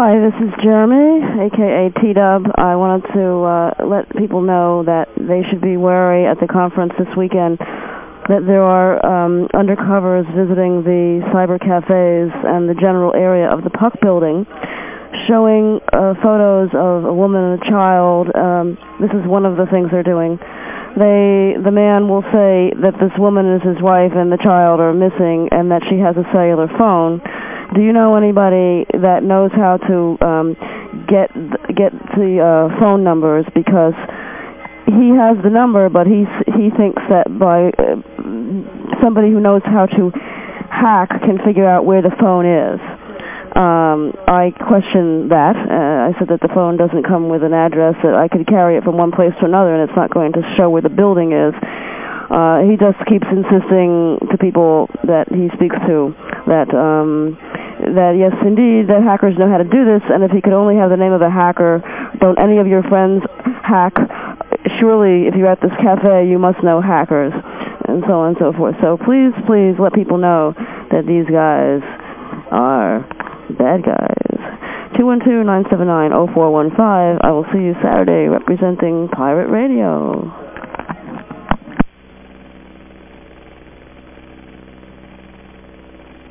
Hi, this is Jeremy, aka T-Dub. I wanted to uh, let people know that they should be wary at the conference this weekend that there are um, undercovers visiting the cyber cafes and the general area of the Puck building showing uh, photos of a woman and a child. Um, this is one of the things they're doing. They, the man will say that this woman is his wife and the child are missing and that she has a cellular phone. Do you know anybody that knows how to um, get get the uh, phone numbers because he has the number, but he he thinks that by uh, somebody who knows how to hack can figure out where the phone is. Um, I questioned that. Uh, I said that the phone doesn't come with an address that I could carry it from one place to another, and it's not going to show where the building is. Uh, he just keeps insisting to people that he speaks to that um, that yes, indeed, that hackers know how to do this, and if he could only have the name of a hacker, don't any of your friends hack? Surely, if you're at this cafe, you must know hackers, and so on and so forth. So please, please let people know that these guys are bad guys. 212-979-0415. I will see you Saturday representing Pirate Radio.